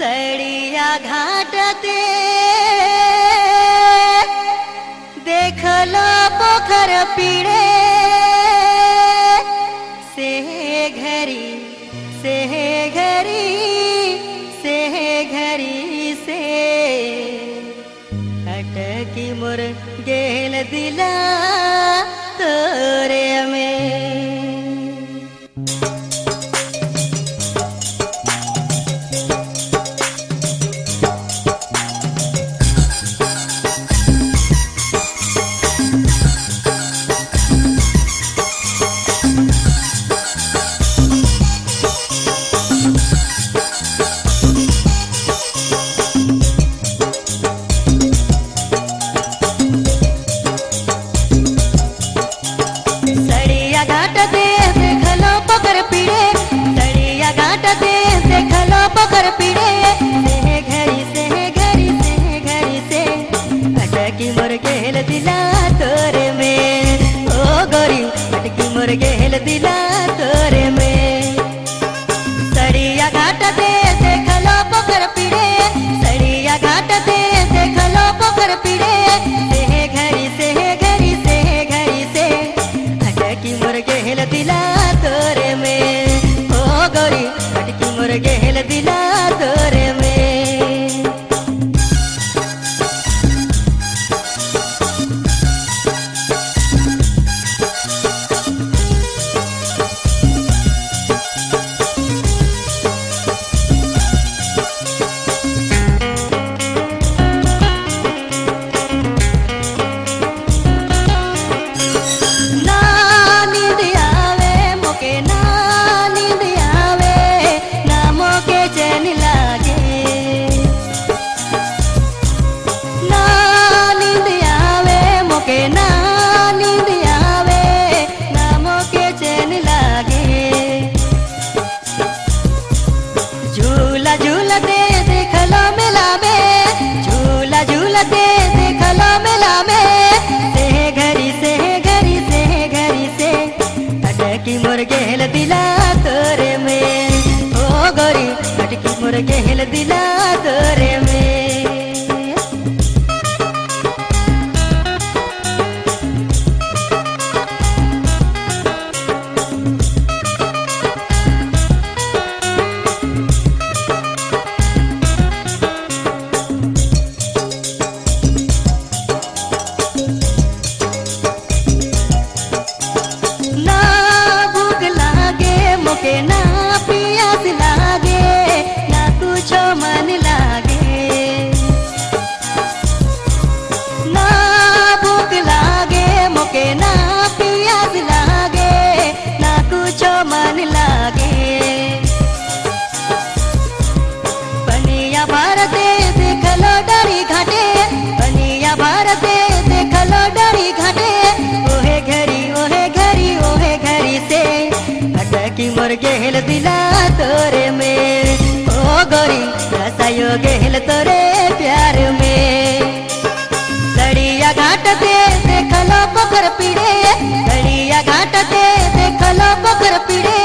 घाटते देखलो पोखर पीड़े से घरी से घरी से घरी से। अटकी मुर गेल दिला तोरे गेल दिला मुर दिला तोरे में। ना भूख लागे मोके ना मन लागे। बनिया देख लो डरी बनिया देख लो डरी ओहे घरी ओहे घरी ओहे घरी से। अटकी मोर गेल दिला तोरे में। ओ गोरी, रसायो गेल तोरे प्यार में। लड़िया घाट से देख लो पोखर पीड़े कर पीड़े